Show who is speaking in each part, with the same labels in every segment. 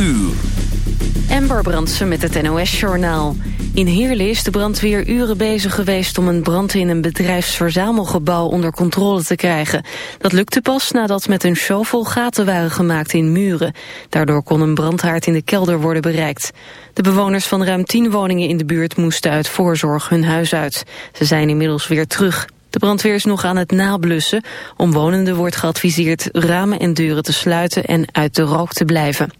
Speaker 1: uur.
Speaker 2: Ember Brandsen met het NOS-journaal. In Heerlen is de brandweer uren bezig geweest om een brand in een bedrijfsverzamelgebouw onder controle te krijgen. Dat lukte pas nadat met een shovel gaten waren gemaakt in muren. Daardoor kon een brandhaard in de kelder worden bereikt. De bewoners van ruim tien woningen in de buurt moesten uit voorzorg hun huis uit. Ze zijn inmiddels weer terug. De brandweer is nog aan het nablussen. Omwonenden wordt geadviseerd ramen en deuren te sluiten en uit de rook te blijven.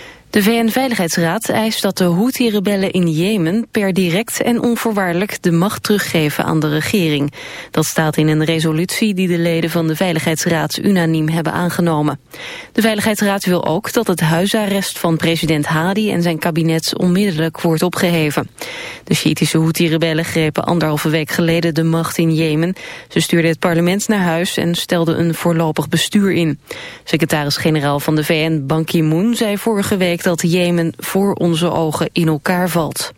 Speaker 2: De VN-veiligheidsraad eist dat de Houthi-rebellen in Jemen per direct en onvoorwaardelijk de macht teruggeven aan de regering. Dat staat in een resolutie die de leden van de Veiligheidsraad unaniem hebben aangenomen. De Veiligheidsraad wil ook dat het huisarrest van president Hadi en zijn kabinet onmiddellijk wordt opgeheven. De Shiïtische Houthi-rebellen grepen anderhalve week geleden de macht in Jemen. Ze stuurden het parlement naar huis en stelden een voorlopig bestuur in. Secretaris-generaal van de VN Ban Ki-moon zei vorige week dat Jemen voor onze ogen in elkaar valt.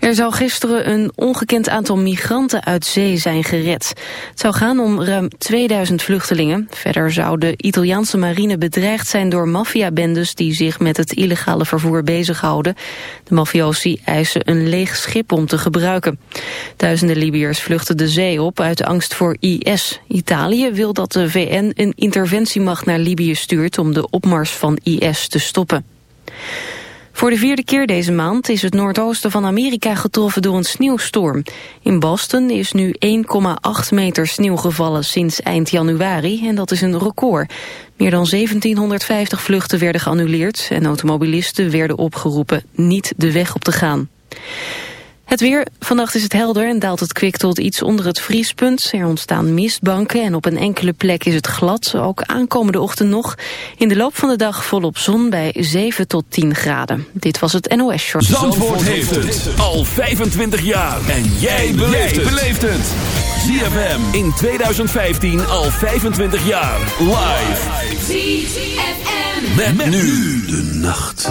Speaker 2: Er zou gisteren een ongekend aantal migranten uit zee zijn gered. Het zou gaan om ruim 2000 vluchtelingen. Verder zou de Italiaanse marine bedreigd zijn door maffiabendes... die zich met het illegale vervoer bezighouden. De mafiosi eisen een leeg schip om te gebruiken. Duizenden Libiërs vluchten de zee op uit angst voor IS. Italië wil dat de VN een interventiemacht naar Libië stuurt... om de opmars van IS te stoppen. Voor de vierde keer deze maand is het noordoosten van Amerika getroffen door een sneeuwstorm. In Boston is nu 1,8 meter sneeuw gevallen sinds eind januari en dat is een record. Meer dan 1750 vluchten werden geannuleerd en automobilisten werden opgeroepen niet de weg op te gaan. Het weer. Vannacht is het helder en daalt het kwik tot iets onder het vriespunt. Er ontstaan mistbanken en op een enkele plek is het glad. Ook aankomende ochtend nog. In de loop van de dag volop zon bij 7 tot 10 graden. Dit was het NOS Short.
Speaker 1: Zandvoort, Zandvoort heeft het al 25 jaar. En jij beleeft het. ZFM in 2015 al 25 jaar. Live. ZFM. Met, met nu de nacht.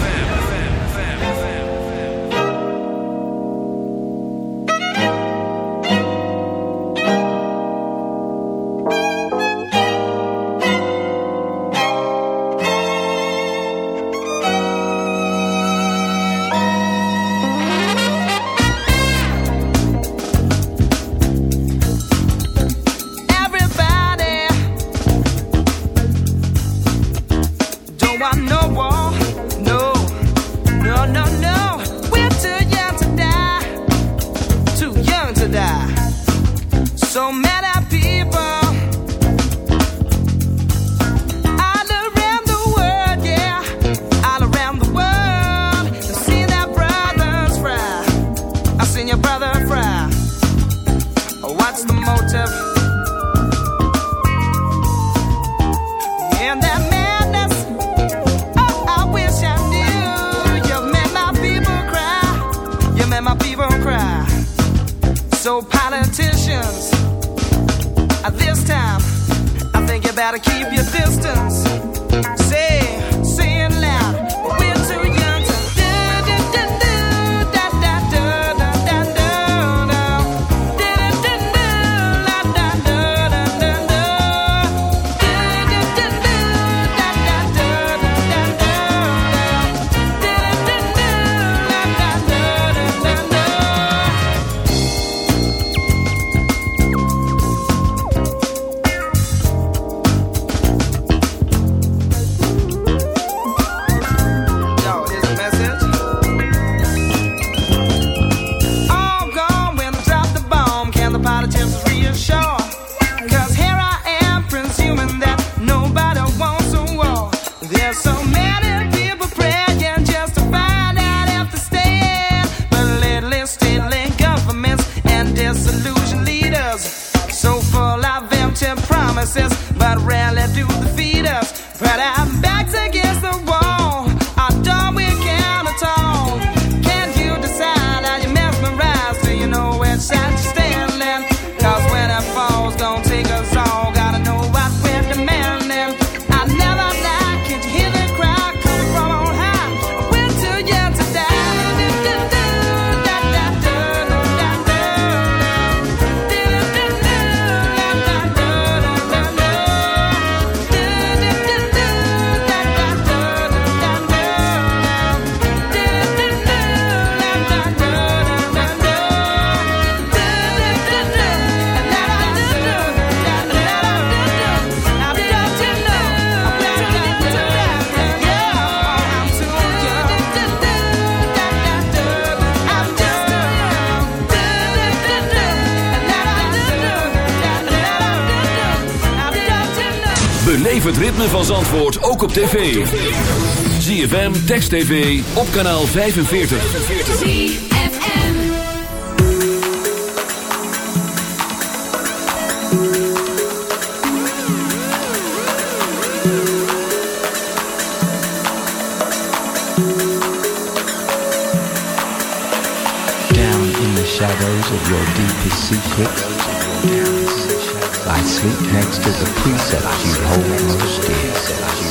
Speaker 1: tv. ZFM, Text TV, op kanaal 45. ZFM.
Speaker 3: Down in the shadows of your deepest secrets. I sleep next to the precepts you hold most dear.